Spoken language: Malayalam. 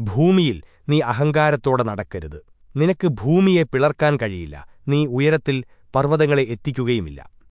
ഭൂമിയിൽ നീ അഹങ്കാരത്തോടെ നടക്കരുത്. നിനക്ക് ഭൂമിയെ പിളർക്കാൻ കഴിയില്ല. നീ ഉയരത്തിൽ പർവതങ്ങളെ എത്തിക്കുകയുമില്ല.